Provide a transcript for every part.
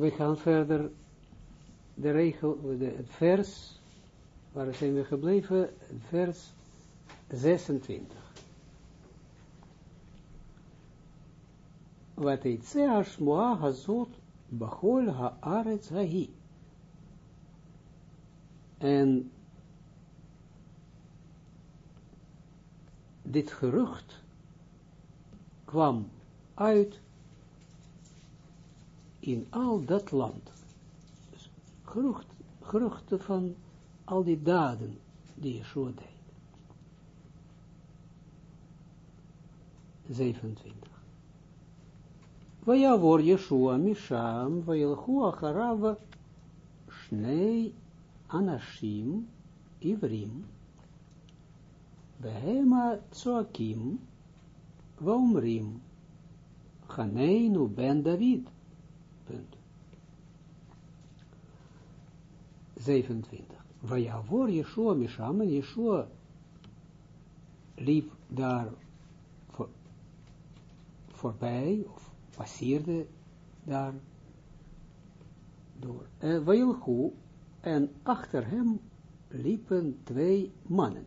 we gaan verder, de regel, de, het vers, waar zijn we gebleven, vers 26. Wat ze Ashmoa hazot bachol haaretz hahi. En dit gerucht kwam uit in al dat land. Dus gerucht, geruchten van al die daden die Yeshua deed. 27. Vayavor Yeshua Misham, Vayelchu Acharav, Shnei Anashim, Ivrim, Behema Tzoakim, Vaumrim, Chaneinu ben David. Punt. 27. Vayavor Yeshua Misham, en Yeshua liep daar voor, voorbij, of passeerde daar door. En en achter hem liepen twee mannen,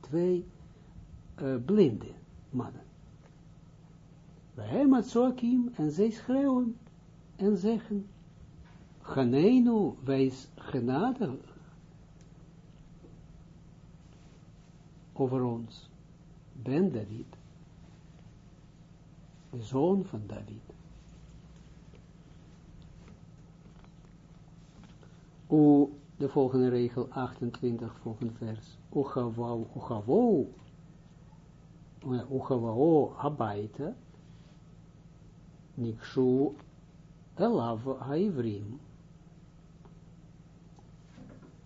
twee uh, blinde mannen. Bij hem had en zij schreeuwen en zeggen, Geneinu, wees genade over ons, ben David, de zoon van David. O, de volgende regel, 28, volgende vers. Uchavau, uchavau, uchavau, habaita, nikshu elav haivrim.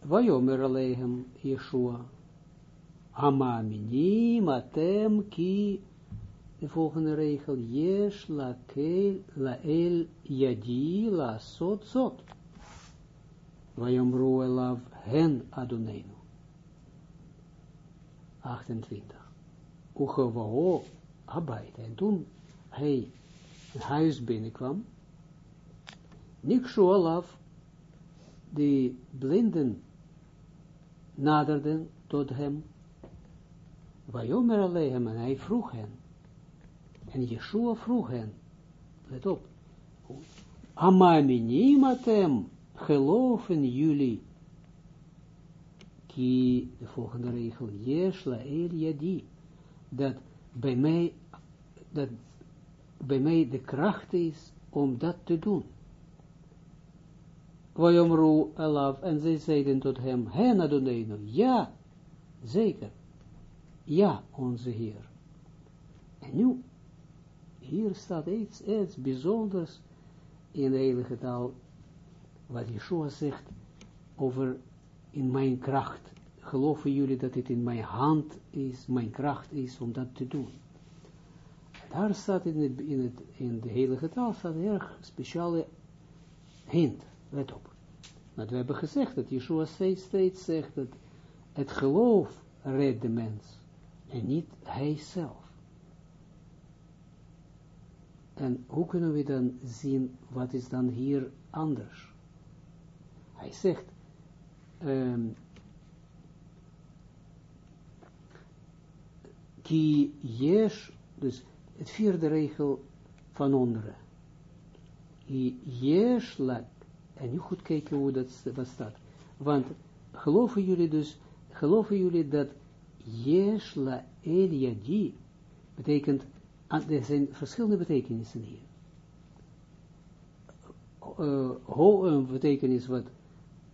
Vayomer alehem Yeshua. Amaminim atem ki. De volgende regel. Yesh lakel lael yadi la sot sot. Vayomru elav hen adonenu. 28. Uchevao abaita. En toen hij huis binnenkwam, Nikshu Olaf, die blinden naderden tot hem, Vajomer Alehem, en hij vroeg hen, en Yeshua vroeg hen, let op, Amaminimatem, geloven jullie, ki, de volgende regel, Yeshla El Yadi, dat bij mij, dat bij mij de kracht is om dat te doen. Vayomru elaf, en zij zeiden tot hem, hen Adonenu, ja, zeker, ja, onze Heer. En nu, hier staat iets, iets bijzonders in de heilige taal, wat Yeshua zegt over in mijn kracht. Geloven jullie dat het in mijn hand is, mijn kracht is om dat te doen? Daar staat in, het, in, het, in de heilige taal staat een erg speciale hint. Let op. Want we hebben gezegd dat Yeshua steeds, zegt dat het geloof redt de mens en niet hij zelf. En hoe kunnen we dan zien wat is dan hier anders? Hij zegt, um, ki dus het vierde regel van onderen. Yesh en nu goed kijken hoe dat staat. Want geloven jullie dus, geloven jullie dat Yesh la Eliadi betekent, er zijn verschillende betekenissen hier. Uh, een betekenis wat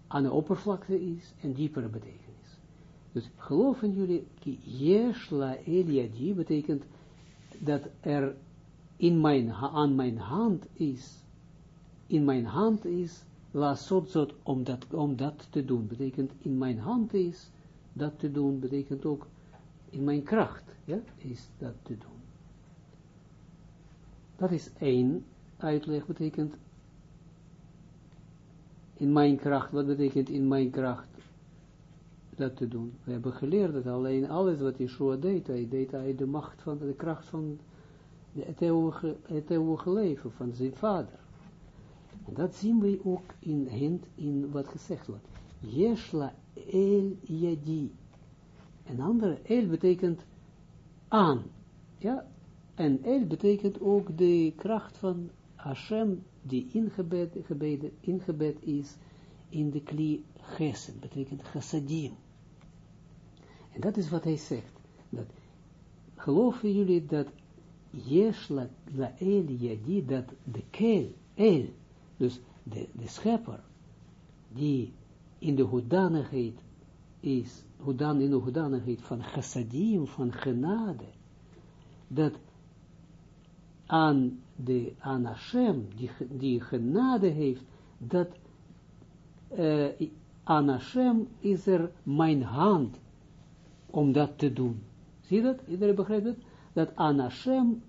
aan de oppervlakte is en diepere betekenis. Dus geloven jullie, Yesh la Eliadi betekent dat er in mijn, aan mijn hand is, in mijn hand is la zot om dat, om dat te doen, betekent in mijn hand is dat te doen, betekent ook in mijn kracht, ja, is dat te doen. Dat is één uitleg, betekent in mijn kracht, wat betekent in mijn kracht dat te doen? We hebben geleerd dat alleen alles wat Yeshua deed, hij deed uit de macht van de kracht van het eeuwige, het eeuwige leven van zijn vader. Dat zien we ook in hint in wat gezegd wordt. Yeshla el yadi. Een andere, el betekent aan. Ja, en el betekent ook de kracht van Hashem die ingebed, gebed, ingebed is in de kli gesed, betekent chassadim. En dat is wat hij zegt. Dat, geloven jullie dat Yesh la, el yadi, dat de kel, el, dus de, de schepper, die in de hoedanigheid is, hoedan, in de hoedanigheid van chassadim, van genade, dat aan, de, aan Hashem, die, die genade heeft, dat uh, aan Hashem is er mijn hand om dat te doen. Zie je dat? Iedereen begrijpt het? Dat aan Hashem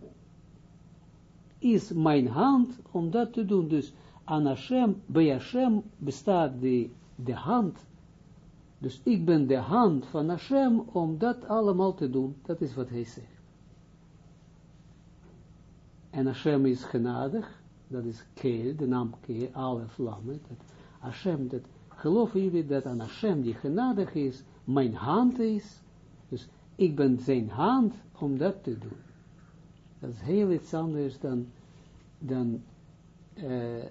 is mijn hand om dat te doen. Dus aan Hashem, bij Hashem bestaat de, de hand. Dus ik ben de hand van Hashem om dat allemaal te doen. Dat is wat hij zegt. En Hashem is genadig. Dat is Keel, de naam Keel, alle vlammen. Dat Hashem, dat, geloven jullie dat aan Hashem die genadig is, mijn hand is. Dus ik ben zijn hand om dat te doen. Dat is heel iets anders dan, dan uh,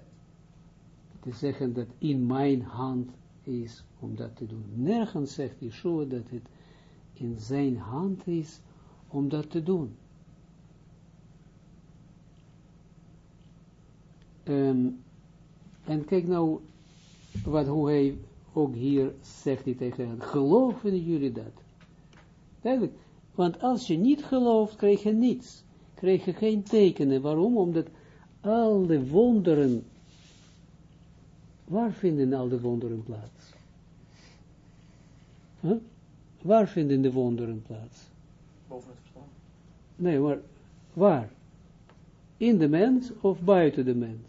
te zeggen dat in mijn hand is om dat te doen. Nergens zegt Yeshua dat het in zijn hand is om dat te doen. Um, en kijk nou wat hoe hij ook hier zegt hij tegen hen. Geloven jullie dat? Want als je niet gelooft, krijg je niets. Krijg je geen tekenen. Waarom? Omdat al de wonderen Waar vinden al de wonderen plaats? Huh? Waar vinden de wonderen plaats? Boven het verstand. Nee, maar waar? In de mens of buiten de mens?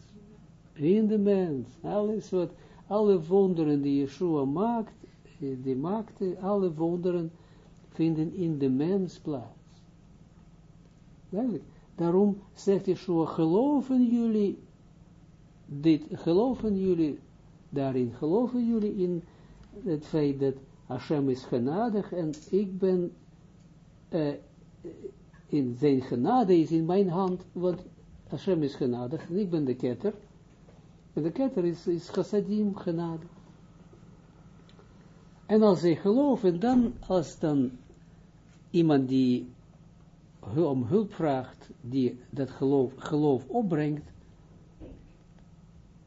In de mens. Alles wat, alle wonderen die Yeshua maakt, eh, die maakte, alle wonderen vinden in de mens plaats. Duidelijk. Daarom zegt Yeshua, geloven jullie dit, geloven jullie daarin, geloven jullie in het feit dat Hashem is genadig en ik ben uh, in zijn genade is in mijn hand, want Hashem is genadig en ik ben de ketter. En de ketter is, is chassadim genade. En als zij geloven, dan, als dan iemand die om hulp vraagt, die dat geloof, geloof opbrengt,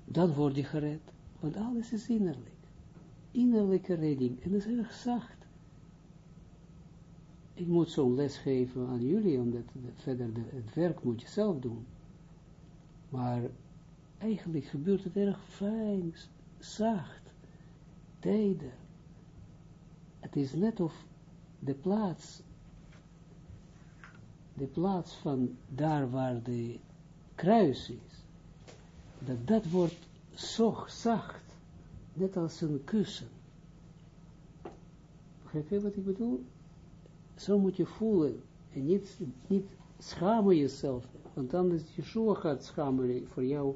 dan wordt hij gered. Want alles is innerlijk. Innerlijke redding. En dat is erg zacht. Ik moet zo'n les geven aan jullie, omdat verder de, het werk moet je zelf doen. Maar eigenlijk gebeurt het erg fijn, zacht, tijder. Het is net of de plaats, de plaats van daar waar de kruis is, dat dat wordt zo zacht, net als een kussen. Begrijp je wat ik bedoel? Zo moet je voelen, en niet, niet schamen jezelf, want anders Yeshua gaat schamen voor jou,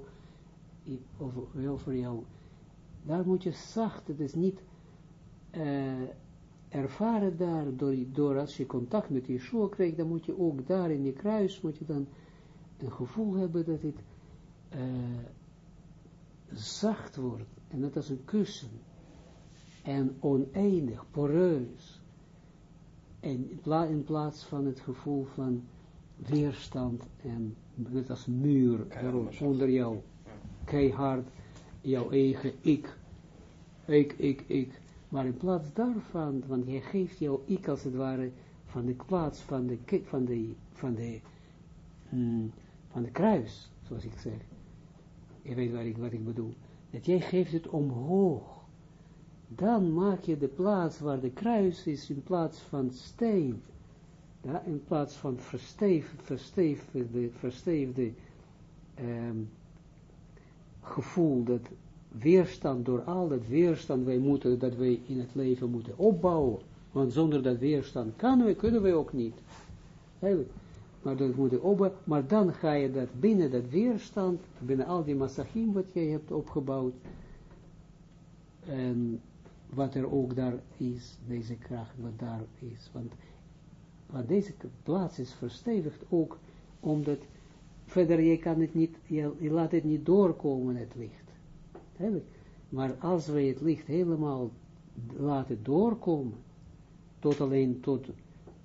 of wel voor jou. Daar moet je zacht, het is niet uh, ervaren daar, door, door als je contact met Yeshua krijgt, dan moet je ook daar in je kruis, moet je dan een gevoel hebben dat het uh, zacht wordt, en net als een kussen, en oneindig, poreus, en in plaats van het gevoel van weerstand, en net als muur onder jou, keihard, jouw eigen ik, ik, ik, ik, maar in plaats daarvan, want jij geeft jouw ik als het ware van de plaats van de, van de, van de, hmm, van de kruis, zoals ik zeg, je weet wat ik, wat ik bedoel, dat jij geeft het omhoog, dan maak je de plaats waar de kruis is, in plaats van steen, in plaats van versteef, versteefde, versteefde um, gevoel, dat weerstand, door al dat weerstand wij moeten, dat wij in het leven moeten opbouwen, want zonder dat weerstand kunnen we, kunnen we ook niet. Eigenlijk, maar dat moet je op, maar dan ga je dat binnen dat weerstand, binnen al die massachim wat jij hebt opgebouwd, en wat er ook daar is, deze kracht wat daar is, want, want deze plaats is verstevigd ook, omdat verder je kan het niet, je, je laat het niet doorkomen, het licht. Maar als wij het licht helemaal laten doorkomen, tot alleen tot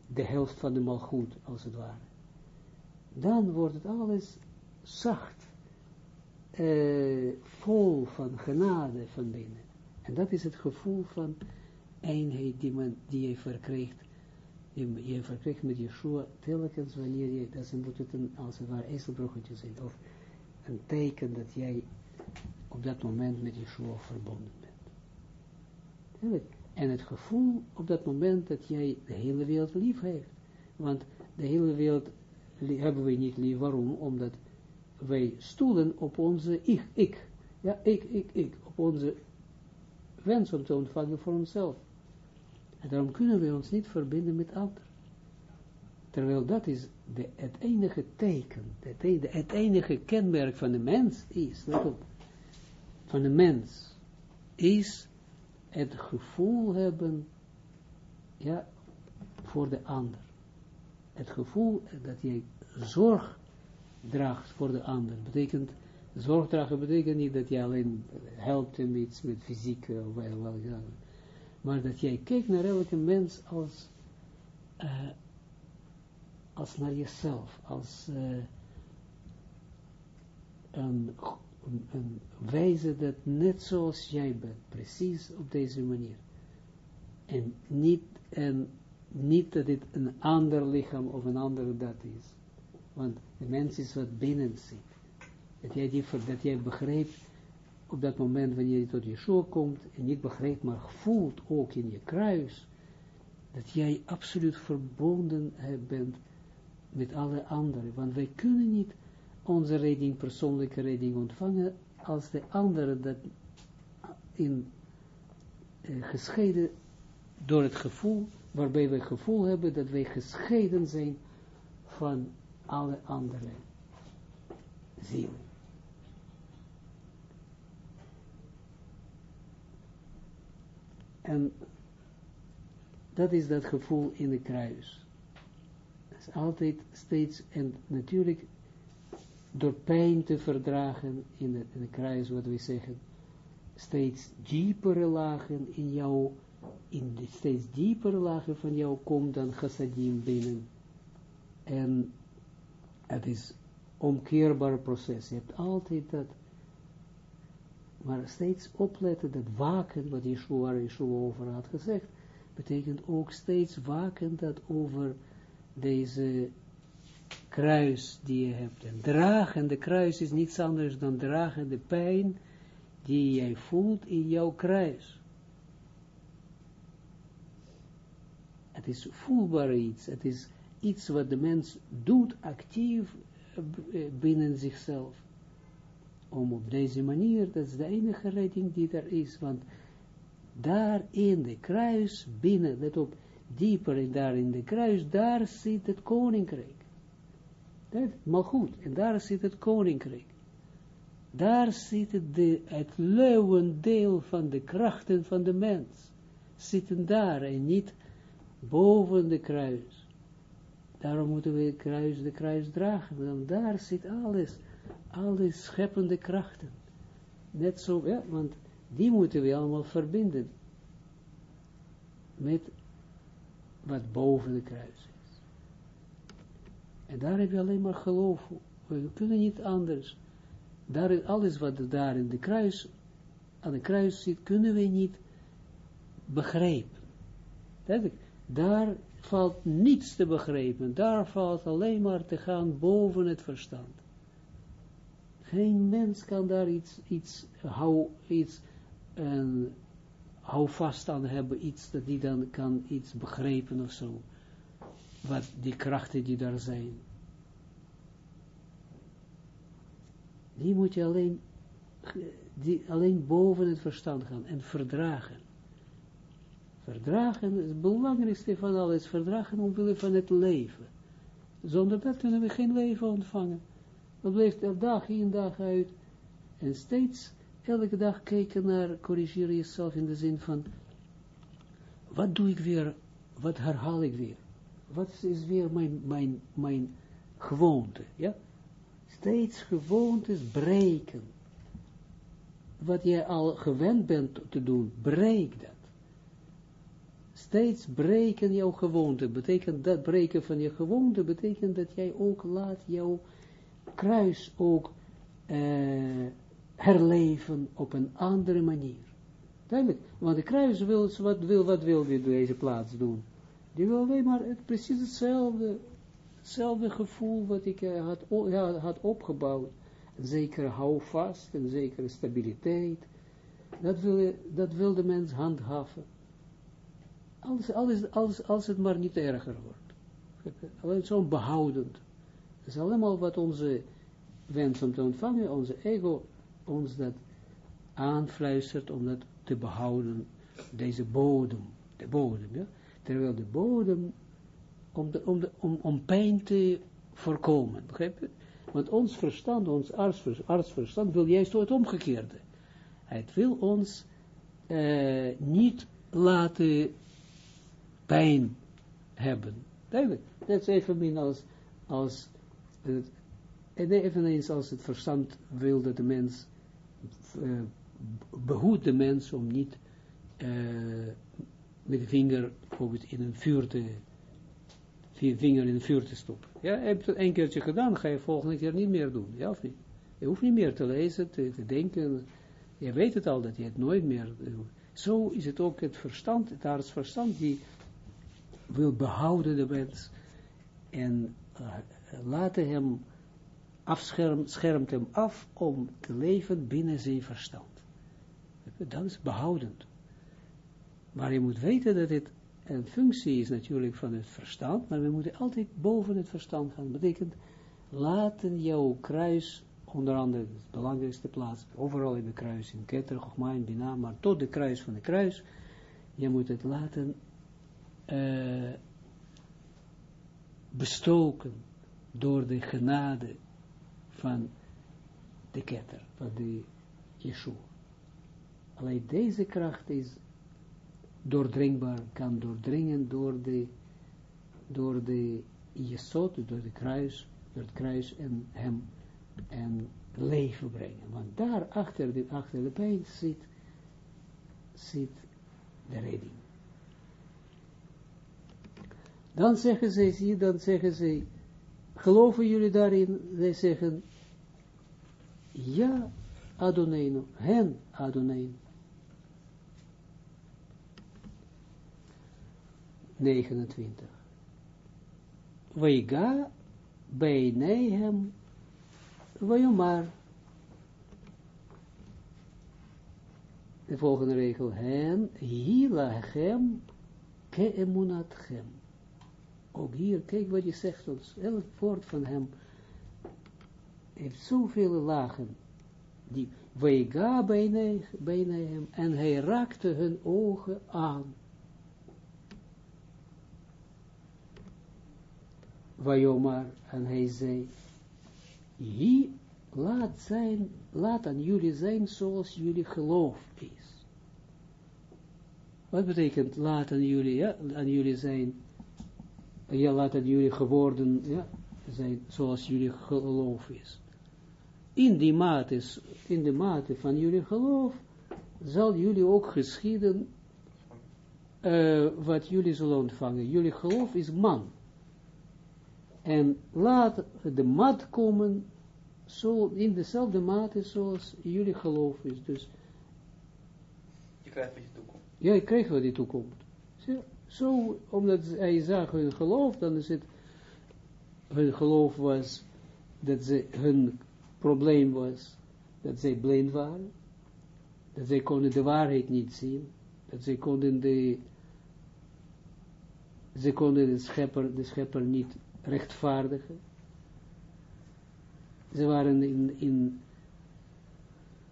de helft van de malgoed, als het ware, dan wordt het alles zacht, uh, vol van genade van binnen. En dat is het gevoel van eenheid die, die je verkrijgt, je verkrijgt met Yeshua telkens wanneer je, dat moet het een, als het ware ezelbroggetje zijn, of een teken dat jij op dat moment met Yeshua verbonden bent. En het gevoel op dat moment dat jij de hele wereld lief heeft. Want de hele wereld hebben we niet lief. Waarom? Omdat wij stoelen op onze ik, ik. Ja, ik, ik, ik. Op onze wens om te ontvangen voor onszelf. En daarom kunnen we ons niet verbinden met anderen. Terwijl dat is de, het enige teken, het, e-, het enige kenmerk van de mens is, let op, van de mens, is het gevoel hebben, ja, voor de ander. Het gevoel dat jij zorg draagt voor de ander, betekent, zorg dragen betekent niet dat je alleen helpt hem iets met fysiek, of wel, wel, maar dat jij kijkt naar elke mens als, uh, als naar jezelf, als uh, een een, wijze dat net zoals jij bent, precies op deze manier. En niet, en niet dat dit een ander lichaam of een ander dat is. Want de mens is wat binnen zit. Dat jij, die, dat jij begrijpt op dat moment wanneer je tot Yeshua komt, en niet begrijpt, maar voelt ook in je kruis, dat jij absoluut verbonden bent met alle anderen. Want wij kunnen niet onze redding, persoonlijke redding ontvangen, als de andere dat in uh, gescheiden door het gevoel, waarbij we gevoel hebben dat wij gescheiden zijn van alle andere zielen. En dat is dat gevoel in de kruis. Dat is altijd steeds, en natuurlijk door pijn te verdragen in de, in de kruis, wat we zeggen, steeds diepere lagen in jou, in de steeds diepere lagen van jou komt dan chassadim binnen. En het is omkeerbaar proces. Je hebt altijd dat, maar steeds opletten, dat waken, wat Yeshua, Yeshua over had gezegd, betekent ook steeds waken dat over deze kruis die je hebt. En dragen de kruis is niets anders dan dragen de pijn die jij voelt in jouw kruis. Het is voelbaar iets, het is iets wat de mens doet actief eh, binnen zichzelf. Om op deze manier, dat is de enige redding die er is, want daar in de kruis, binnen, let op, dieper in daar in de kruis, daar zit het koninkrijk. Maar goed, en daar zit het koninkrijk. Daar zit het, de, het leeuwendeel van de krachten van de mens. Zitten daar en niet boven de kruis. Daarom moeten we het kruis, de kruis dragen. Want daar zit alles. Alle scheppende krachten. Net zo, ja, want die moeten we allemaal verbinden. Met wat boven de kruis en daar heb je alleen maar geloof. We kunnen niet anders. Daar, alles wat daar in de kruis, aan de kruis zit, kunnen we niet begrijpen. Daar valt niets te begrijpen. Daar valt alleen maar te gaan boven het verstand. Geen mens kan daar iets, iets, hou, iets een, hou vast aan hebben, iets dat die dan kan iets begrijpen of zo wat die krachten die daar zijn. Die moet je alleen, die alleen boven het verstand gaan en verdragen. Verdragen, het belangrijkste van alles, verdragen omwille van het leven. Zonder dat kunnen we geen leven ontvangen. Dat blijft er dag in dag uit. En steeds, elke dag kijken naar, corrigeer jezelf in de zin van, wat doe ik weer, wat herhaal ik weer? Wat is weer mijn, mijn, mijn gewoonte, ja? Steeds gewoontes breken. Wat jij al gewend bent te doen, breek dat. Steeds breken jouw gewoonte, betekent dat breken van je gewoonte, betekent dat jij ook laat jouw kruis ook uh, herleven op een andere manier. Duidelijk, want de kruis wil, wat wil, wat wil die deze plaats doen? Die wil alleen maar het, precies hetzelfde, gevoel wat ik uh, had, ja, had opgebouwd. Een zekere houvast, een zekere stabiliteit. Dat dat wil de mens handhaven. Als, als, als, als het maar niet erger wordt. Alleen zo'n behoudend. Dat is allemaal wat onze wens om te ontvangen, onze ego ons dat aanfluistert om dat te behouden, deze bodem, de bodem, ja. Terwijl de bodem, om, om, om, om pijn te voorkomen, begrijp je? Want ons verstand, ons artsverstand wil juist het omgekeerde. Het wil ons uh, niet laten pijn hebben. Dat is even als, als het, en eveneens als het verstand wil dat de mens uh, behoedt de mens om niet uh, met de vinger bijvoorbeeld in een vuur te vinger in een vuur te stoppen. Ja, heb je het een keertje gedaan, ga je volgende keer niet meer doen, ja of niet? Je hoeft niet meer te lezen, te, te denken, je weet het al dat je het nooit meer doet. Zo is het ook het verstand, het artsverstand, die wil behouden de mens en uh, laten hem afschermt schermt hem af om te leven binnen zijn verstand. Dat is behoudend. Maar je moet weten dat het een functie is natuurlijk van het verstand, maar we moeten altijd boven het verstand gaan. Dat betekent, laten jouw kruis, onder andere de belangrijkste plaats, overal in de kruis, in Keter, Chogma, in Bina, maar tot de kruis van de kruis, je moet het laten uh, bestoken door de genade van de ketter, van de Yeshua. Alleen deze kracht is doordringbaar, kan doordringen door de, door de door de kruis, door het kruis en hem en leven brengen. Want daar achter de, achter de pijn zit, zit de redding. Dan zeggen ze, zie, dan zeggen ze, geloven jullie daarin? Zij zeggen, ja, Adoneinu, hen Adoneinu. 29. Weiga beinehem Vayomar. De volgende regel. Hen hilachem ke emunatchem. Ook hier, kijk wat je zegt ons. Elk woord van hem heeft zoveel lagen. Die weiga bijna hem en hij raakte hun ogen aan. Wajomar, en hij zei, hier laat zijn, laat aan jullie zijn zoals jullie geloof is. Wat betekent laat aan jullie, ja, aan jullie zijn, ja, laat aan jullie geworden, ja, zijn zoals jullie geloof is in die mate, in de mate van jullie geloof, zal jullie ook geschieden uh, wat jullie zullen ontvangen. Jullie geloof is man. En laat de mat komen zo in dezelfde mate zoals jullie geloof is. Dus, je krijgt wat je toekomt. Ja, je krijgt wat je toekomt. Zo, zo, omdat hij zag hun geloof, dan is het, hun geloof was, dat ze hun probleem was dat zij blind waren, dat zij konden de waarheid niet zien, dat zij konden de, ze konden de schepper, de schepper niet rechtvaardigen. Ze waren in, in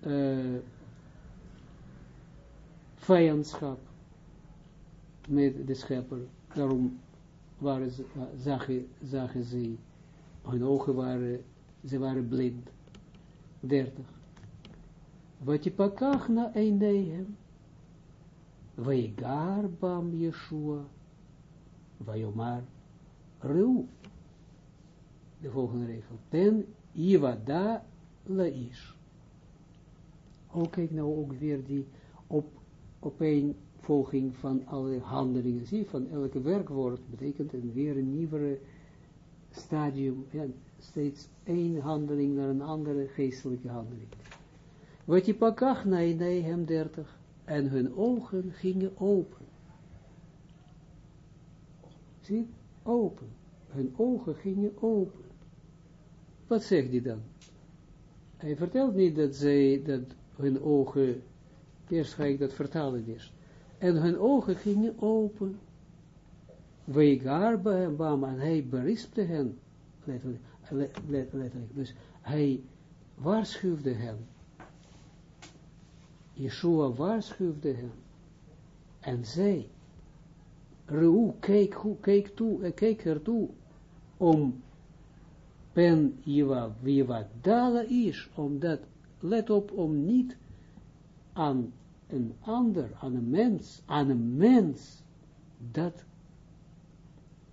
uh, vijandschap met de schepper. Daarom waren ze, zagen, zagen ze, hun ogen waren, ze waren blind. 30. Wat je pakach na einehem, Vaigar bam Yeshua, Vajomar Reu. De volgende regel. Ten Ivada Laish. Ook kijk nou ook weer die op, op een volging van alle handelingen. Zie, van elke werkwoord betekent een weer een nieuwere stadium. Ja, steeds één handeling naar een andere geestelijke handeling. Wat je pakach na hem 30 en hun ogen gingen open. Zie, open. Hun ogen gingen open. Wat zegt hij dan? Hij vertelt niet dat zij, dat hun ogen, eerst ga ik dat vertalen eerst. En hun ogen gingen open. Weegar bam, en hij berispte hen, letterlijk, dus hij waarschuwde hen. Yeshua waarschuwde hem. En zij, Reu, keek, keek, toe, keek ertoe, om pen Jiva, Jiva Dala is, omdat, let op, om niet aan een ander, aan een mens, aan een mens, dat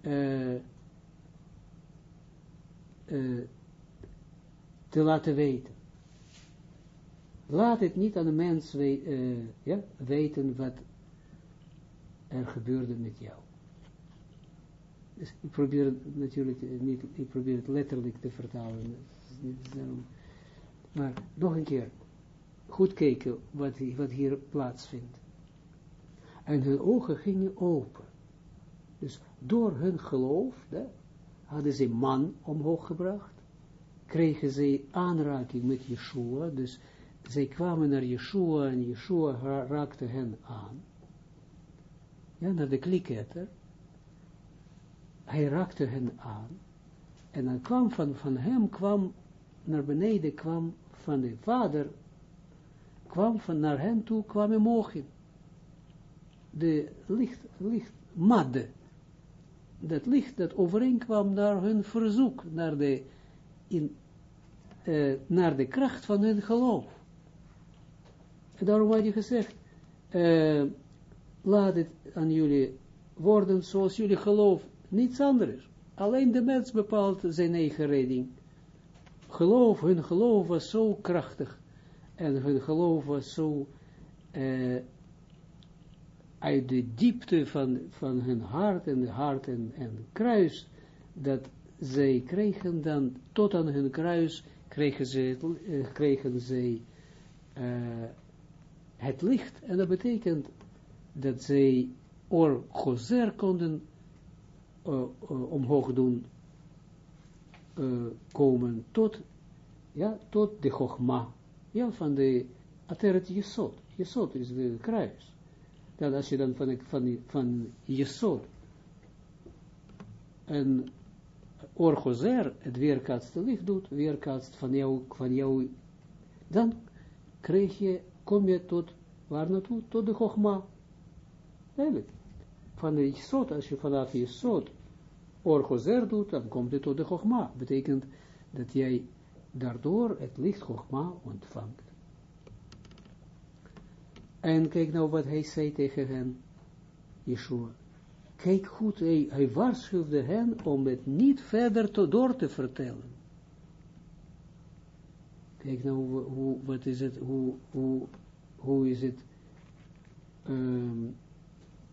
uh, uh, te laten weten. Laat het niet aan de mens we, uh, ja, weten wat er gebeurde met jou. Dus ik probeer het natuurlijk niet, ik probeer het letterlijk te vertalen. Maar nog een keer, goed kijken wat, wat hier plaatsvindt. En hun ogen gingen open. Dus door hun geloof, hè, hadden ze man omhoog gebracht, kregen ze aanraking met Yeshua, dus zij kwamen naar Yeshua en Yeshua raakte hen aan. Ja, naar de kliketter. Hij raakte hen aan. En dan kwam van, van hem, kwam naar beneden, kwam van de vader, kwam van naar hen toe, kwam emogen. De licht, licht, madde. Dat licht dat overeenkwam naar hun verzoek, naar de, in, uh, naar de kracht van hun geloof. En daarom had je gezegd, uh, laat het aan jullie worden zoals jullie geloof, niets anders. Alleen de mens bepaalt zijn eigen redding. Geloof, hun geloof was zo krachtig. En hun geloof was zo uh, uit de diepte van, van hun hart en hart en, en kruis, dat zij kregen dan, tot aan hun kruis, kregen ze, uh, kregen zij uh, het licht, en dat betekent dat zij or gozer konden omhoog doen, komen tot, ja, tot de chogma, ja, van de ateret jesot, jesot is de kruis, dat als je dan van, van, van jesot, en orgozer, het weerkaatste licht doet, weerkaatst van jou, van jou, dan krijg je kom je tot, waar naartoe? Tot de Chogma. Eigenlijk. Van de Jesod, als je vanaf Jesod Orgozer doet, dan komt het tot de Chogma. Betekent dat jij daardoor het licht Chogma ontvangt. En kijk nou wat hij zei tegen hen, Yeshua. Kijk goed, hij, hij waarschuwde hen om het niet verder te, door te vertellen. Kijk nou, hoe, wat is het, hoe, hoe, hoe is het um,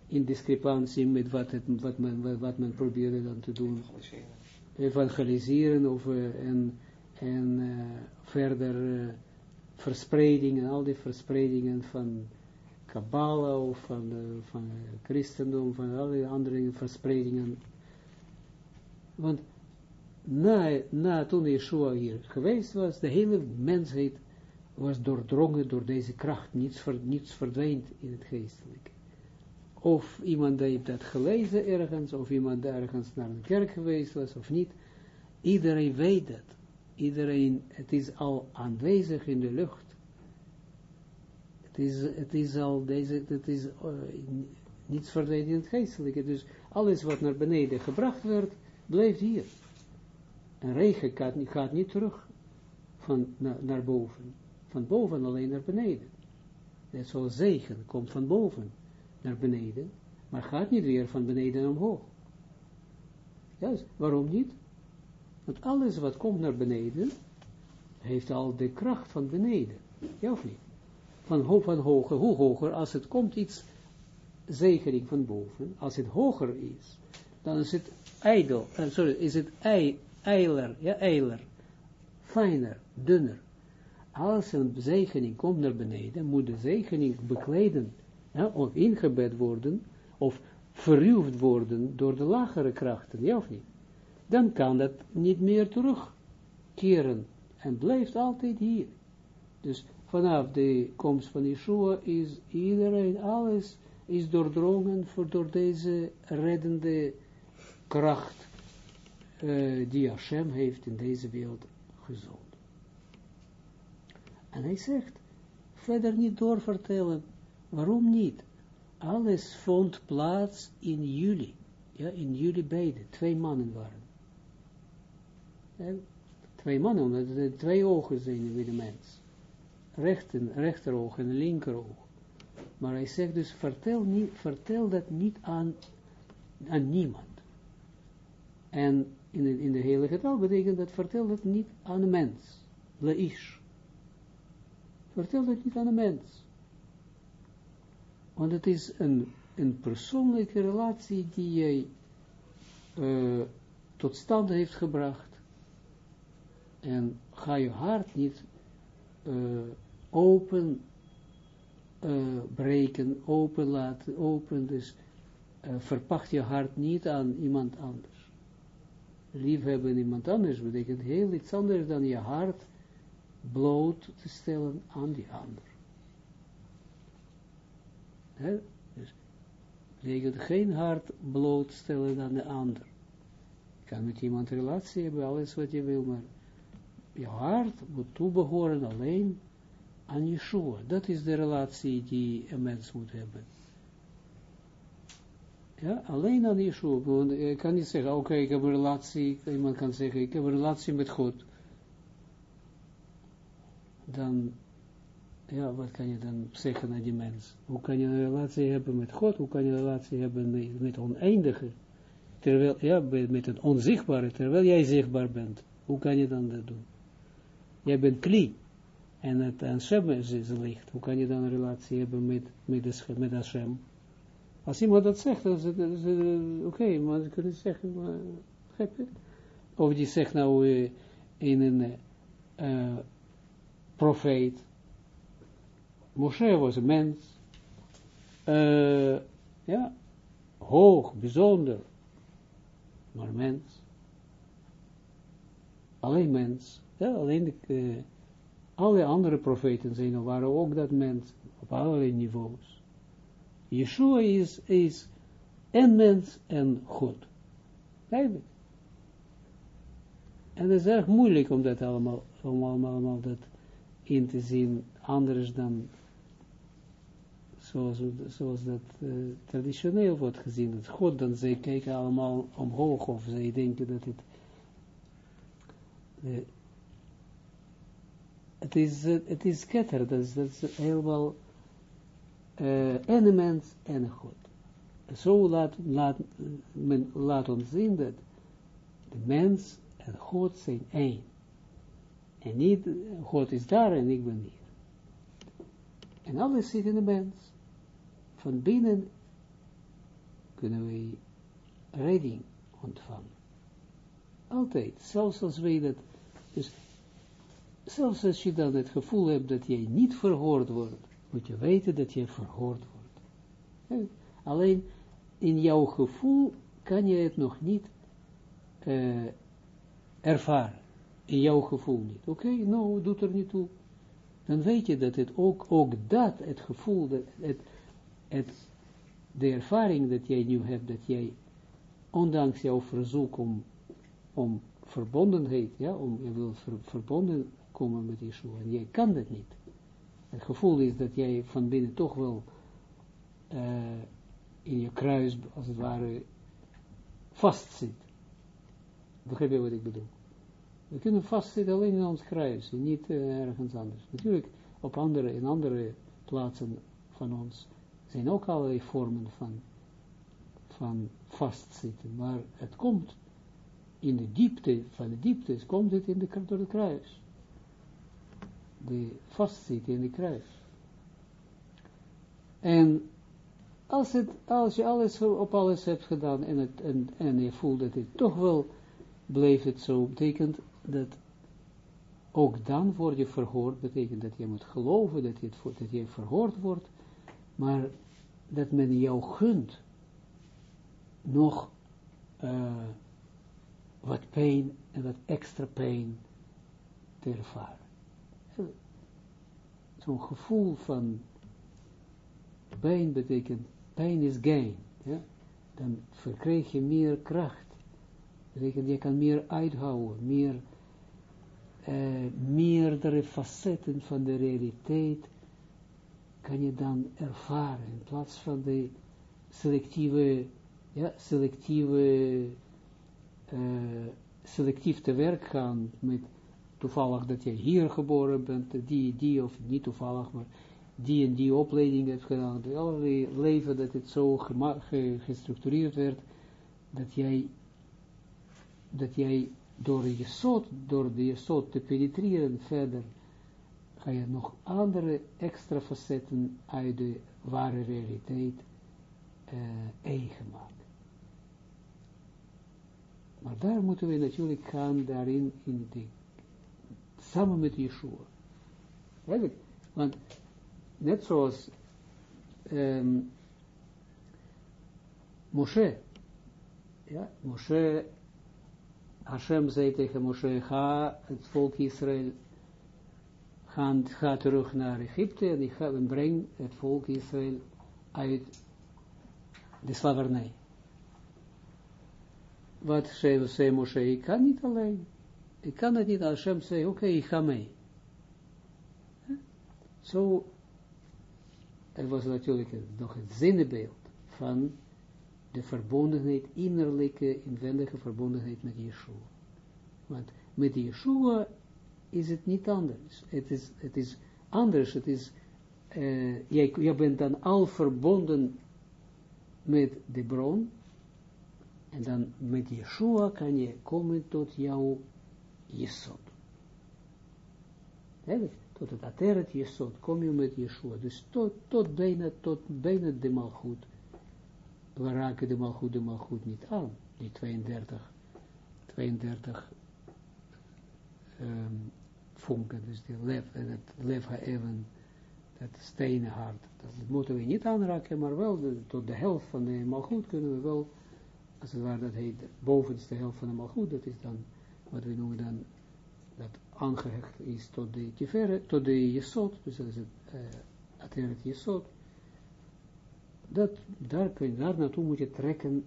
in discrepantie met wat, het, wat, men, wat men probeerde dan te doen. Evangeliseren of, uh, en, en uh, verder uh, verspreidingen, al die verspreidingen van Kabbalah of van, van christendom, van alle andere verspreidingen. Want na, na toen Yeshua hier geweest was, de hele mensheid was doordrongen door deze kracht, niets, ver, niets verdwijnt in het geestelijke. Of iemand heeft dat gelezen ergens, of iemand ergens naar de kerk geweest was, of niet. Iedereen weet dat. Iedereen, het is al aanwezig in de lucht. Het is, het is al deze, het is, uh, Niets het geestelijke. Dus alles wat naar beneden gebracht werd, blijft hier. En regen gaat, gaat niet terug van, naar boven. Van boven alleen naar beneden. Net zoals zegen komt van boven naar beneden, maar gaat niet weer van beneden omhoog. Ja, waarom niet? Want alles wat komt naar beneden, heeft al de kracht van beneden. Ja of niet? Van, ho van hoger, hoe hoger, als het komt iets zegening van boven, als het hoger is, dan is het ijdel, uh, sorry, is het ei, eiler, ja, eiler, fijner, dunner. Als een zegening komt naar beneden, moet de zegening bekleden, of ingebed worden, of verruwd worden door de lagere krachten, ja of niet? Dan kan dat niet meer terugkeren en blijft altijd hier. Dus vanaf de komst van Yeshua is iedereen, alles is doordrongen voor door deze reddende kracht uh, die Hashem heeft in deze wereld gezond. En hij zegt, verder niet doorvertellen, waarom niet? Alles vond plaats in jullie, ja, in jullie beiden, twee mannen waren. Twee mannen, omdat er twee ogen zijn in de mens. Rechter, rechteroog en linkeroog. Maar hij zegt dus, vertel, niet, vertel dat niet aan, aan niemand. En in de, in de betekent dat, vertel dat niet aan een mens. Leish. Vertel dat niet aan een mens. Want het is een, een persoonlijke relatie die jij uh, tot stand heeft gebracht. En ga je hart niet uh, open uh, breken, open laten, open, dus uh, verpacht je hart niet aan iemand anders. Liefhebben iemand anders betekent heel iets anders dan je hart bloot te stellen aan die ander. He? Dus betekent geen hart blootstellen aan de ander. Je kan met iemand relatie hebben, alles wat je wil, maar je hart moet toebehoren alleen aan Yeshua. Dat is de relatie die een mens moet hebben. Ja, alleen aan Yeshua. Want je kan niet zeggen, oké, ik heb een relatie, iemand kan zeggen, ik heb een relatie met God. Dan, ja, wat kan je dan zeggen aan die mens? Hoe kan je een relatie hebben met God? Hoe kan je een relatie hebben met, oneindige? Terwijl, ja, met het onzichtbare, terwijl jij zichtbaar bent. Hoe kan je dan dat doen? Jij bent kli. En het Hashem is, is licht. Hoe kan je dan een relatie hebben met, met, met Hashem? Als iemand dat zegt, dan is het, oké, okay, maar ze kunnen zeggen, maar, Of die zegt nou uh, in een uh, profeet, Moshe was een mens, ja, hoog, bijzonder, maar mens, alleen mens, ja, alleen de, alle andere profeten zijn, waren ook dat mens, op allerlei niveaus. Yeshua is, is en mens en God. Eigenlijk. En het is erg moeilijk om dat allemaal, om allemaal, allemaal dat in te zien, anders dan zoals, zoals dat uh, traditioneel wordt gezien. Dat God, dan zij kijken allemaal omhoog, of zij denken dat het uh, het is, uh, het is ketter, dat is, dat is uh, en mens en God. Zo laat, laat, men laat ons zien dat de mens en God zijn één. En niet, God is daar en ik ben hier. En alles zit in de mens. Van binnen kunnen wij redding ontvangen. Altijd, zelfs als wij dat, dus zelfs als je dan het gevoel hebt dat jij niet verhoord wordt, moet je weten dat je verhoord wordt. Alleen in jouw gevoel kan je het nog niet uh, ervaren. In jouw gevoel niet. Oké, nou, doet er niet toe. Dan weet je dat het ook, ook dat, het gevoel, dat het, het, de ervaring dat jij nu hebt, dat jij, ondanks jouw verzoek om, om verbondenheid, ja, om, je wil ver, verbonden komen met Yeshua. En jij kan dat niet. Het gevoel is dat jij van binnen toch wel uh, in je kruis, als het ware, vastzit. Begrijp je wat ik bedoel? We kunnen vastzitten alleen in ons kruis, en niet uh, ergens anders. Natuurlijk, op andere, in andere plaatsen van ons zijn ook allerlei vormen van, van vastzitten, maar het komt in de diepte, van de diepte, komt het in de, door het kruis. De vastzitten in de kruis. En als, het, als je alles op alles hebt gedaan en, het, en, en je voelt dat het toch wel bleef het zo, betekent dat ook dan word je verhoord, betekent dat je moet geloven dat je, dat je verhoord wordt, maar dat men jou gunt nog uh, wat pijn en wat extra pijn te ervaren. Zo'n gevoel van pijn betekent, pijn is gain, ja? dan verkrijg je meer kracht. Betekent, je kan meer uithouden, meer, uh, meerdere facetten van de realiteit kan je dan ervaren, in plaats van de selectieve, ja, selectieve, uh, selectief te werk gaan met toevallig dat je hier geboren bent, die, die, of niet toevallig, maar die en die opleiding hebt gedaan, allerlei leven dat het zo gestructureerd werd, dat jij, dat jij door je soort, door de soort te penetreren verder, ga je nog andere extra facetten uit de ware realiteit uh, eigen maken. Maar daar moeten we natuurlijk gaan, daarin, in de, samen met Yeshua. Want net zoals um, Moshe, ja, Moshe, Hashem zei tegen Moshe, ga het volk Israël, ga, ga terug naar Egypte en ik ga en breng het volk Israël uit de slavernij. Wat zei Moshe, ik kan niet alleen. Ik kan het niet, Hashem zei, oké, ik ga mee. Zo er was natuurlijk nog het zinnebeeld van de verbondenheid, innerlijke, inwendige verbondenheid met Yeshua. Want met Yeshua is het niet anders. Het is, het is anders. Het is, uh, jij, jij bent dan al verbonden met de bron. En dan met Yeshua kan je komen tot jouw Jesod tot het ateret jesot, kom je met Yeshua. Dus tot, bijna, tot bijna de malgoed. We raken de malgoed, de malgoed niet aan. Die 32, 32 um, vonken, dus die lef, het lef even, dat stenen hart. Dat moeten we niet aanraken, maar wel de, tot de helft van de malgoed kunnen we wel, als het ware, dat heet, bovenste helft van de malgoed, dat is dan, wat we noemen dan dat aangehecht is tot de tifere, tot de jesot, dus dat is het uh, ateret jesot, dat, daar, kun je, daar naartoe moet je trekken,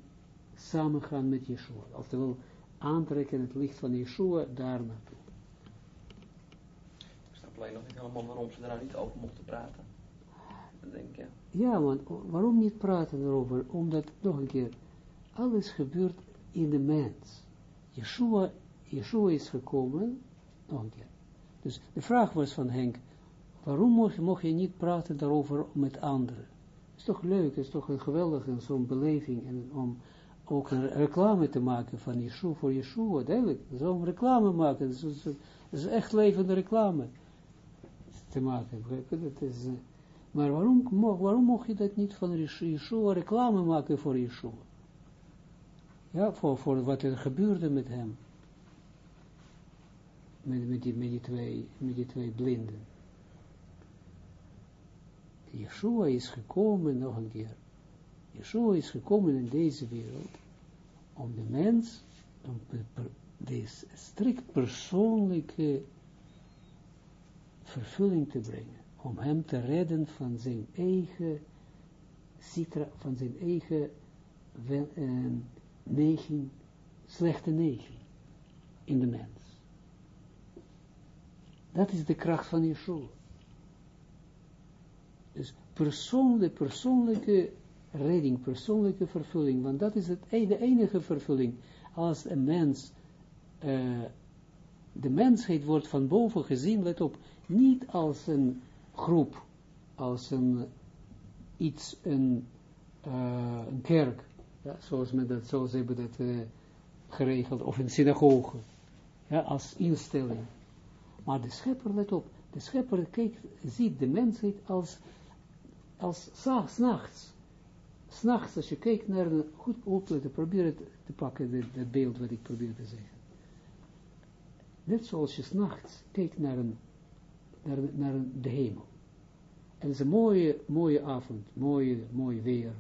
samengaan met Yeshua. Oftewel, aantrekken het licht van Yeshua daar naartoe. Ik snap alleen nog niet helemaal waarom ze daar niet over mochten praten. Dat denk ik, ja. want waarom niet praten erover? Omdat, nog een keer, alles gebeurt in de mens. Yeshua, Yeshua is gekomen nog een keer. Dus de vraag was van Henk, waarom mocht je, mocht je niet praten daarover met anderen? Het is toch leuk, het is toch een geweldige zo'n beleving en om ook een reclame te maken van Yeshua voor Yeshua, duidelijk. Zo'n reclame maken, dat is, echt levende reclame te maken. Is, uh, maar waarom, waarom mocht je dat niet van Yeshua reclame maken voor Yeshua? Ja, voor, voor wat er gebeurde met hem met, met, die, met, twee, met twee blinden. Yeshua is gekomen, nog een keer, Yeshua is gekomen in deze wereld, om de mens, om de strikt persoonlijke vervulling te brengen, om hem te redden van zijn eigen citra, van zijn eigen uh, neiging, slechte neiging in de mens. Dat is de kracht van Yeshua. Dus persoon, de persoonlijke redding, persoonlijke vervulling, want dat is het, e- de enige vervulling. Als een mens, uh, de mensheid wordt van boven gezien, let op, niet als een groep, als een iets, een, een kerk, ja, zoals, men dat, zoals hebben dat uh, geregeld, of een synagoge, ja, als instelling. Maar de schepper, let op, de schepper kijkt, ziet de mensheid als, als s'nachts. S'nachts, als je kijkt naar een, goed opletten, probeer het te pakken, het beeld wat ik probeer te zeggen. Net zoals je s'nachts kijkt naar, een, naar, naar een, de hemel. En het is een mooie, mooie avond, mooie, mooi weer.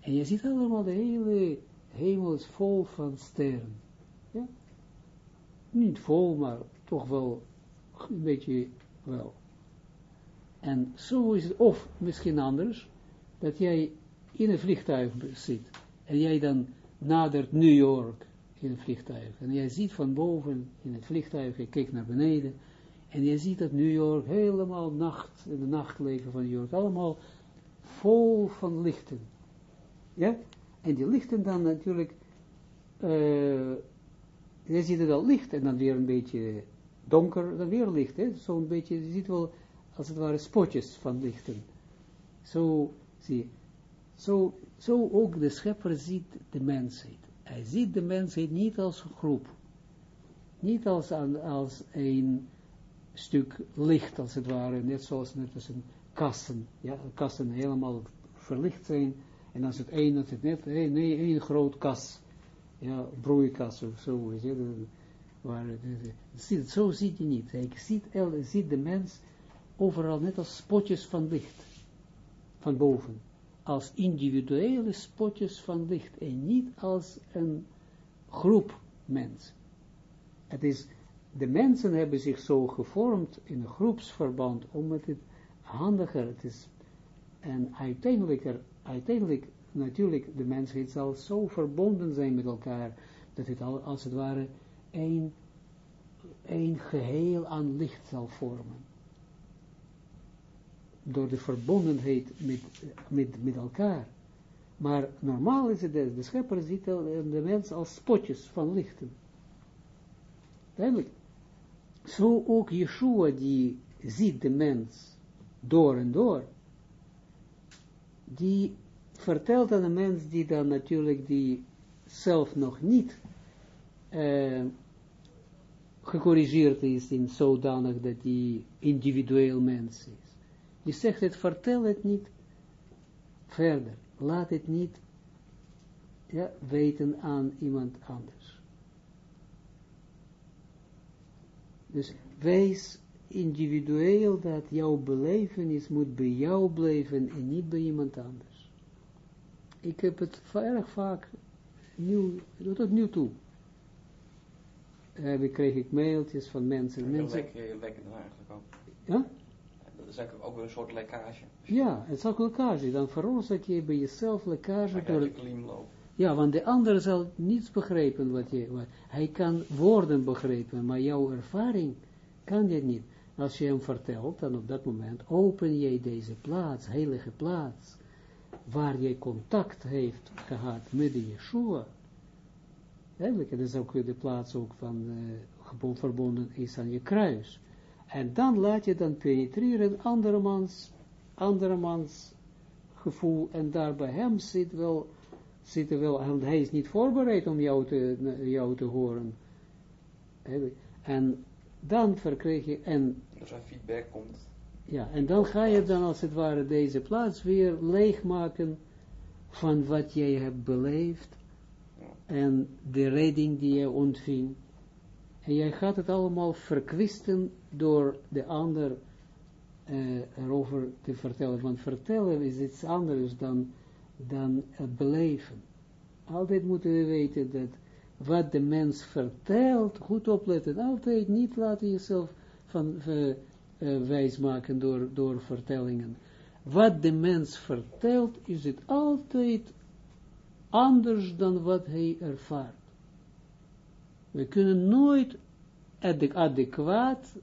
En je ziet allemaal de hele hemel is vol van sterren. Ja? Niet vol, maar toch wel een beetje wel. En zo is het, of misschien anders, dat jij in een vliegtuig zit en jij dan nadert New York in een vliegtuig. En jij ziet van boven in het vliegtuig, je kijkt naar beneden en je ziet dat New York helemaal nacht, in de nachtleven van New York, allemaal vol van lichten. Ja? En die lichten dan natuurlijk, uh, je ziet het al licht en dan weer een beetje donker, dan weer licht? Zo'n beetje, je ziet wel, als het ware, spotjes van lichten. Zo, zie zo, zo ook de schepper ziet de mensheid. Hij ziet de mensheid niet als een groep, niet als, als een stuk licht, als het ware, net zoals net als een kassen, ja, kassen helemaal verlicht zijn, en als het één, dat het net, nee, één groot kas, ja, broeikas of zo, is het, ziet, zo ziet hij niet. Hij ziet, ziet de mens overal net als spotjes van licht, van boven. Als individuele spotjes van licht en niet als een groep mensen. Het is, de mensen hebben zich zo gevormd in een groepsverband, omdat het handiger het is en uiteindelijk, uiteindelijk natuurlijk de mensheid zal zo verbonden zijn met elkaar, dat het al, als het ware een, een geheel aan licht zal vormen. Door de verbondenheid met, met, met elkaar. Maar normaal is het, de, schepper ziet de mens als spotjes van lichten. Duidelijk. Zo ook Yeshua die ziet de mens door en door. Die vertelt aan de mens die dan natuurlijk die zelf nog niet gecorrigeerd is in zodanig dat die individueel mens is. Die zegt het, vertel het niet verder. Laat het niet ja, weten aan iemand anders. Dus wees individueel dat jouw belevenis moet bij jou blijven en niet bij iemand anders. Ik heb het erg vaak nieuw, tot nu toe heb ik, kreeg ik mailtjes van mensen. mensen je lekken dan eigenlijk ook. Ja? Dat is eigenlijk ook weer een soort lekkage. Ja, het is ook lekkage. Dan veroorzaak je bij jezelf lekkage. door. Je ja, want de ander zal niets begrijpen wat je, wat, hij kan woorden begrijpen, maar jouw ervaring kan je niet. Als je hem vertelt, dan op dat moment open je deze plaats, heilige plaats, waar je contact heeft gehad met de Yeshua, Eigenlijk, dat is ook de plaats ook van uh, verbonden is aan je kruis. En dan laat je dan penetreren andermans, andermans gevoel en daar bij hem zit wel, zit er wel, en hij is niet voorbereid om jou te, jou te horen. En dan verkrijg je, en... Als er feedback komt. Ja, en dan ga je dan als het ware deze plaats weer leegmaken van wat jij hebt beleefd en de redding die je ontving. En jij gaat het allemaal verkwisten door de ander uh, erover te vertellen. Want vertellen is iets anders dan, dan het beleven. Altijd moeten we weten dat wat de mens vertelt, goed opletten, altijd niet laten jezelf van uh, wijs maken door, door vertellingen. Wat de mens vertelt, is het altijd anders dan wat hij ervaart. We kunnen nooit adequaat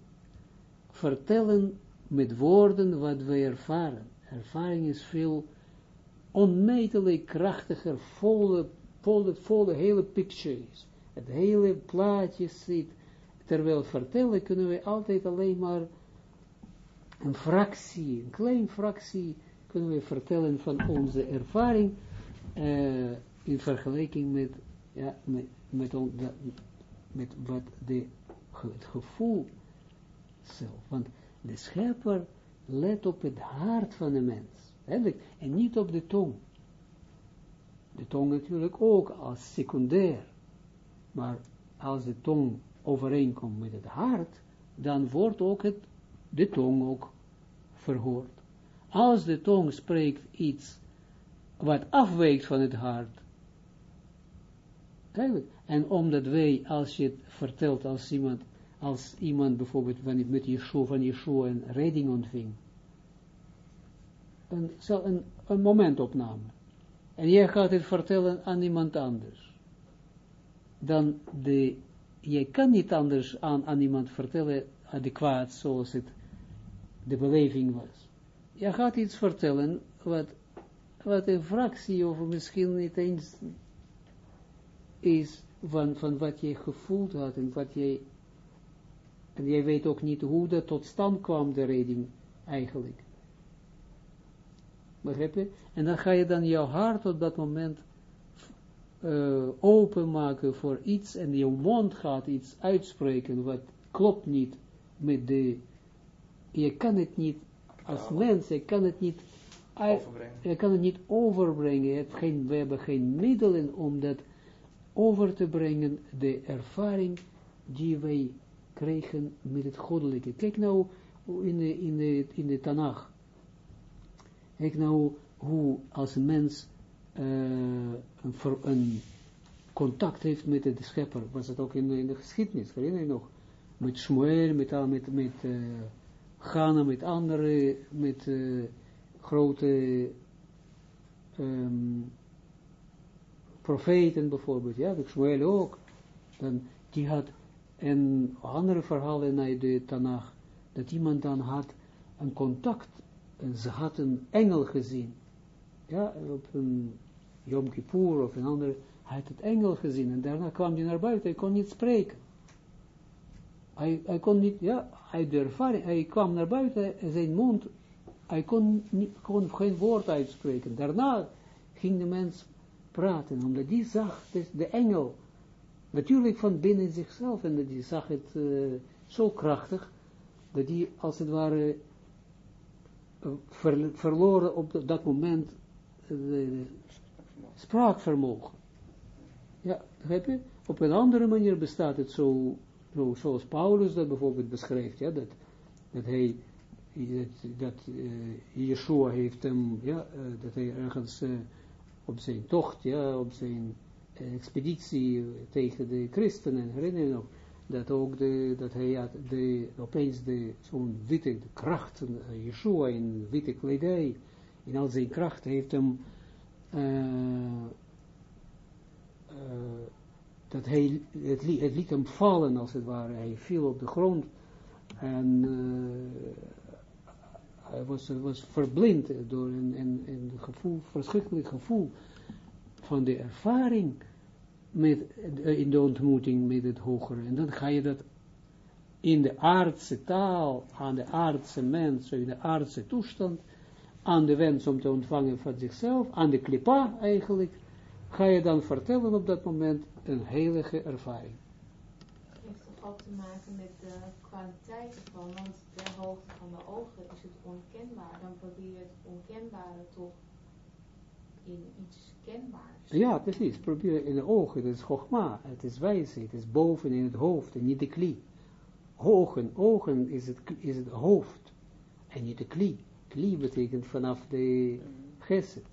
vertellen met woorden wat wij ervaren. Ervaring is veel onmetelijk krachtiger, volle, volle, hele picture is. Het hele plaatje zit, terwijl vertellen kunnen we altijd alleen maar een fractie, een klein fractie, kunnen we vertellen van onze ervaring, uh, in vergelijking met, ja, met, met, met wat de, het gevoel zelf. Want de schepper let op het hart van de mens. En niet op de tong. De tong natuurlijk ook als secundair. Maar als de tong overeenkomt met het hart, dan wordt ook het, de tong ook verhoord. Als de tong spreekt iets wat afweekt van het hart, en omdat wij, als je het vertelt als iemand, als iemand bijvoorbeeld met Yeshua, van Yeshua een redding ontving, een, een, een momentopname, en jij gaat het vertellen aan iemand anders, dan de, jij kan niet anders aan, aan iemand vertellen, adequaat, zoals het de beleving was. Je gaat iets vertellen, wat, wat een fractie, of misschien niet eens is van, van wat je gevoeld had en wat jij, en jij weet ook niet hoe dat tot stand kwam, de redding, eigenlijk. Begrijp je? En dan ga je dan jouw hart op dat moment uh, openmaken voor iets en jouw mond gaat iets uitspreken wat klopt niet met de, je kan het niet, als mens, je kan het niet overbrengen. Je kan het niet overbrengen, je hebt geen, we hebben geen middelen om dat over te brengen, de ervaring die wij krijgen met het goddelijke. Kijk nou in de, in de, in de Tanach. Kijk nou hoe als een mens uh, een, een, contact heeft met de schepper, was het ook in de, in de geschiedenis, herinner je nog? Met Shmuel, met, met, met uh, Ghana, met andere, met uh, grote um, profeten bijvoorbeeld, ja, de Shmuel ook, dan, die had een andere verhalen naar de Tanach, dat iemand dan had een contact, en ze had een engel gezien, ja, op een Yom Kippur of een andere, hij had het engel gezien, en daarna kwam hij naar buiten, hij kon niet spreken. Hij, kon niet, ja, hij de hij kwam naar buiten, en zijn mond, hij kon, niet, kon geen woord uitspreken. Daarna ging de mens praten, omdat die zag dus de engel, natuurlijk van binnen zichzelf, en die zag het uh, zo krachtig, dat die als het ware ver, verloren op dat moment uh, spraakvermogen. Ja, begrijp je? Op een andere manier bestaat het zo, zo zoals Paulus dat bijvoorbeeld beschrijft, ja, dat, dat hij dat, dat uh, Yeshua heeft hem, ja, uh, dat hij ergens uh, op zijn tocht, ja, op zijn expeditie tegen de christenen, herinner je nog, dat ook de, dat hij had de, opeens de, zo'n witte kracht, uh, Yeshua in witte kledij, in al zijn kracht heeft hem, uh, uh, dat hij, het, het liet hem vallen als het ware, hij viel op de grond en hij was, was verblind door een, een, een gevoel, verschrikkelijk gevoel van de ervaring met, eh, in de ontmoeting met het hogere. En dan ga je dat in de aardse taal, aan de aardse mens, in de aardse toestand, aan de wens om te ontvangen van zichzelf, aan de klipa eigenlijk, ga je dan vertellen op dat moment een heilige ervaring te maken met de kwaliteiten van, want de hoogte van de ogen is het onkenbaar. Dan probeer je het onkenbare toch in iets kenbaars. Ja, precies. Probeer in de ogen, het is gogma, het is wijsheid, het is boven in het hoofd en niet de klie. Ogen, ogen is het, is het hoofd en niet de klie. Klie betekent vanaf de geset.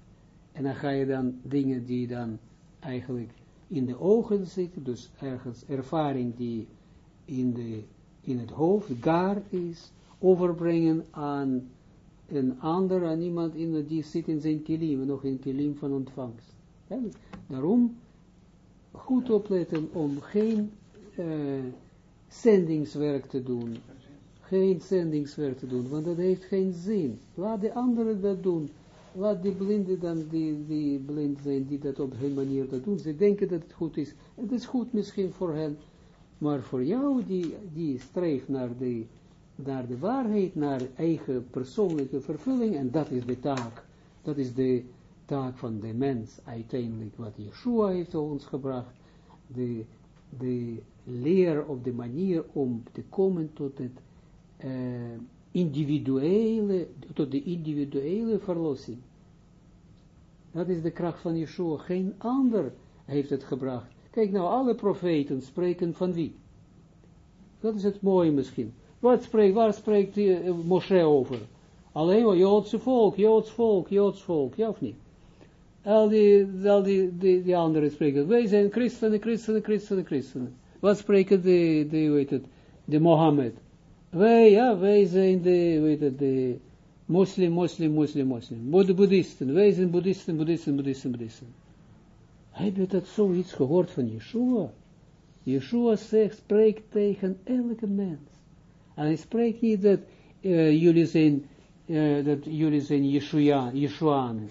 En dan ga je dan dingen die dan eigenlijk in de ogen zitten, dus ergens ervaring die in, de, in het hoofd, gar is, overbrengen aan een ander, aan iemand in, die zit in zijn kilim, nog in kilim van ontvangst. Daarom goed opletten om geen uh, zendingswerk te doen. Geen zendingswerk te doen, want dat heeft geen zin. Laat de anderen dat doen. laat die blinden dan, die, die blind zijn, die dat op hun manier dat doen, ze denken dat het goed is. Het is goed misschien voor hen, maar voor jou, die, die streeft naar de, naar de waarheid, naar eigen persoonlijke vervulling, en dat is de taak, dat is de taak van de mens, uiteindelijk, wat Yeshua heeft ons gebracht, de, de leer of de manier om te komen tot het uh, individuele, tot de individuele verlossing. Dat is de kracht van Yeshua. Geen ander heeft het gebracht. Kijk nou, alle profeten spreken van wie? Dat is het mooie misschien. Wat spreekt, waar spreekt uh, Moshe over? Alleen maar Joodse volk, Joods volk, Joods volk, ja of niet? Al die, al die, die, die anderen spreken. Wij zijn christenen, christenen, christenen, christenen. Wat spreken de, de, weet het, de Mohammed? Wij, ja, wij zijn de, weet het, de moslim, moslim, moslim, moslim. Boeddhisten, wij zijn boeddhisten, boeddhisten, boeddhisten, boeddhisten. Heb je dat zoiets gehoord van Yeshua? Yeshua zegt, spreekt tegen elke mens. En hij spreekt niet dat uh, jullie zijn, uh, dat jullie zijn Yeshua, Yeshuanen.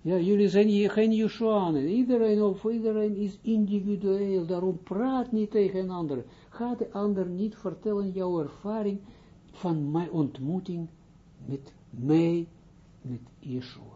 Ja, jullie zijn geen Yeshuanen. Iedereen, of iedereen is individueel. Daarom praat niet tegen een ander. Ga de ander niet vertellen jouw ervaring van mijn ontmoeting met mij, met Yeshua.